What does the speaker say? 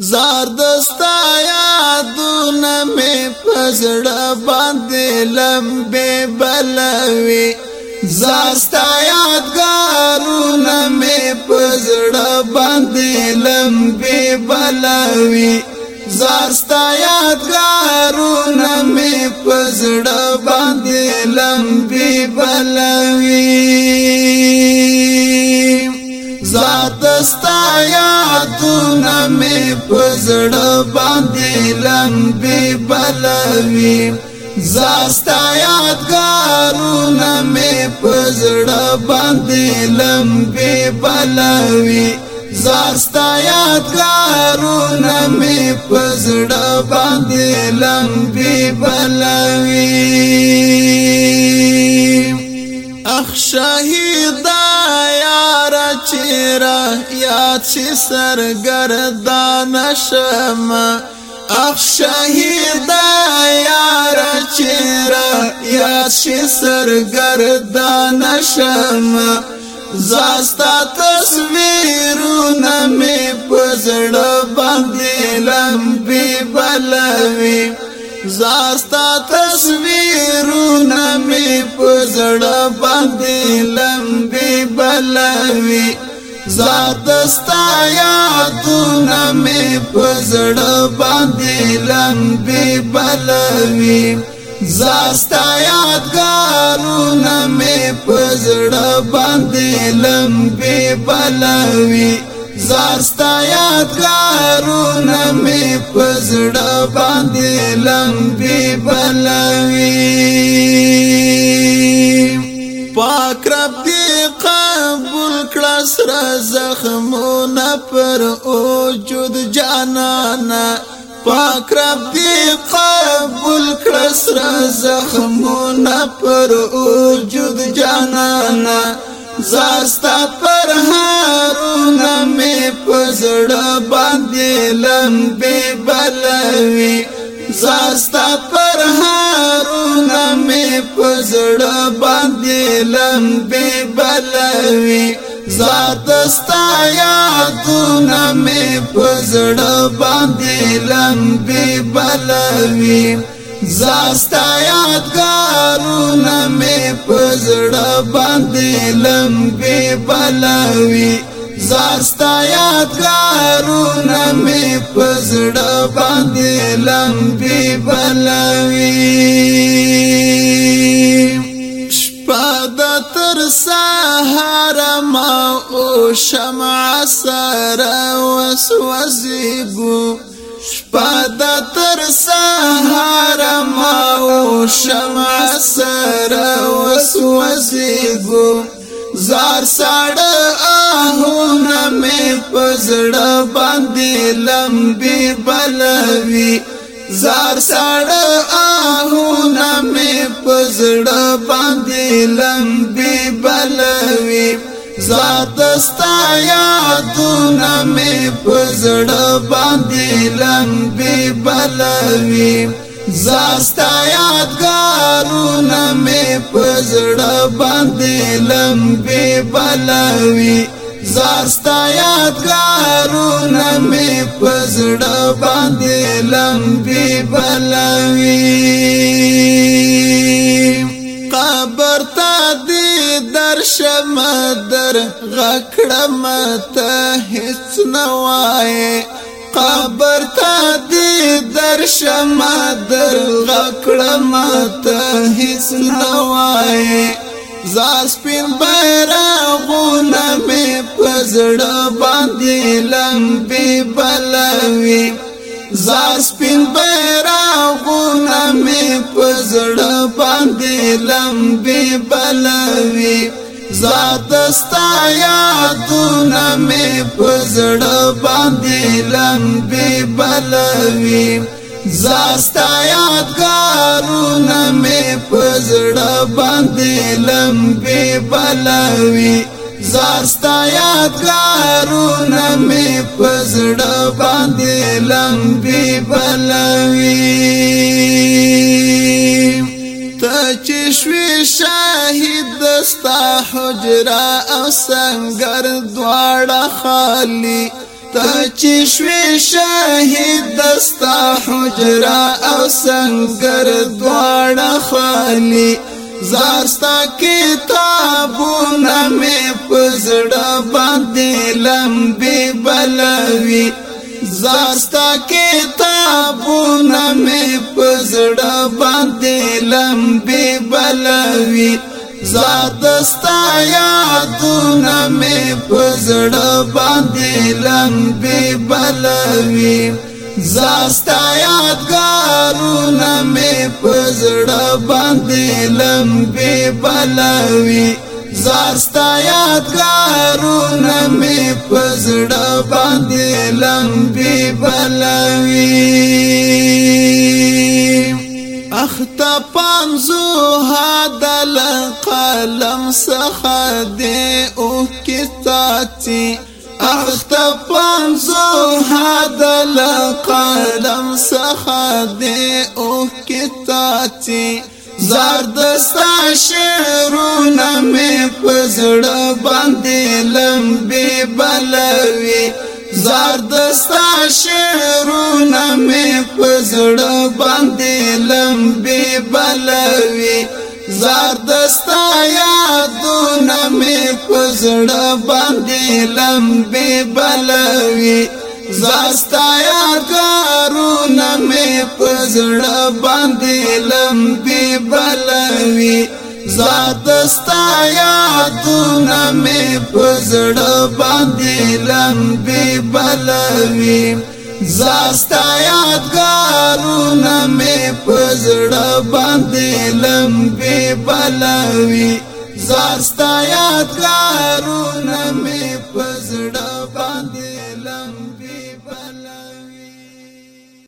زار دستا یادونه مې پزړه باندې لمبه بلوي زاستا یادګارونه مې پزړه باندې لمبه بلوي زاستا یادګارونه مې پزړه باندې لمبه بلوي زادستا یادونه می پزړه باندې لمبي بلوي زاستا یادګارونه می پزړه باندې لمبي بلوي زاستا یادګارونه می پزړه باندې لمبي بلوي اخ شهیدا چیرا یاد چی سرگردان شما اخ شهیدا یار چیرا یاد چی سرگردان شما زاستا تصویرونه می پزړه باندې لمبي بلوي زاستا تصویرونه می پزړه باندې لمبي بلوي زادستا یادونه می پزړه باندې لمبي بلوي زاستا یادګارونه می پزړه باندې لمبي بلوي زار ستا یادګارونه مې پزړه باندې لمبي بلوي پاک رب دې قبول کړه سره زخمونه پر اوجود جانانا پاک رب دې قبول کړه سره زخمونه پر اوجود جانانا زاستا پر هارو پزړ باندې لم به بلوي زاستا پر هارونه می پزړ باندې لم به بلوي زادستا یادونه می پزړ باندې لم به بلوي زاستا یادګارونه می پزړ باندې لم به بلوي زاستا یادګارونه می پزړه باندې لمبي بلوي شپد تر سهار ما او شمع سره وسوسيګو شپد تر سهار ما او شمع سره وسوسيګو زار ساړه گناهونه مې پزړه باندې لمبي بلوي زار ساړه آهونه مې پزړه باندې لمبي بلوي زار دستا یادونه مې پزړه باندې لمبي بلوي زاستا یادګارونه مې پزړه باندې لمبي بلوي زار ستا یادګارونه می پزړه باندې لمبي بلوي قبر ته دې درشم در غکړه مته هیڅ نه وایې قبر ته دې درشم در غکړه مته هیڅ نه وایې زار سپین بیرغونه زړه باندې لمبي بلوي زاس پین بیرغونه می پزړه باندې لمبي بلوي زاد استایا دونه می پزړه باندې لمبي بلوي زاستا یادګارونه می پزړه باندې لمبي بلوي زاستا یادګارونه می پزړه باندې لمبي بلوي ته چې شوي شاهد دستا حجرا او سنگر دواړه خالی ته چې شوي شاهد دستا حجرا او سنگر دواړه خالی زارستا کتابونه می پزړه باندې لمبي بلوي زاستا کتابونه می پزړه باندې لمبي بلوي زادستا یادونه می پزړه باندې لمبي بلوي زاستا یادګارونه مې پزړه باندې لمبي بلاوي زاستا یادګارونه مې پزړه باندې لمبي بلاوي اخته پانزو هادل قلم څخه دې او کې اختفان زو حد لقلم سخد او کتاتی زرد ستا شعرونه مې پزړه باندې لمبي بلوي زرد ستا شعرونه مې پزړه باندې لمبي بلوي زردستا یادونه می پزړه باندې لمبي بلوي زاستا یادونه می پزړه باندې لمبي بلوي زادستا یادونه می پزړه باندې لمبي بلوي زاستا یادګارونه مې پزړه باندې لمبي بلوي زاستا یادګارونه مې پزړه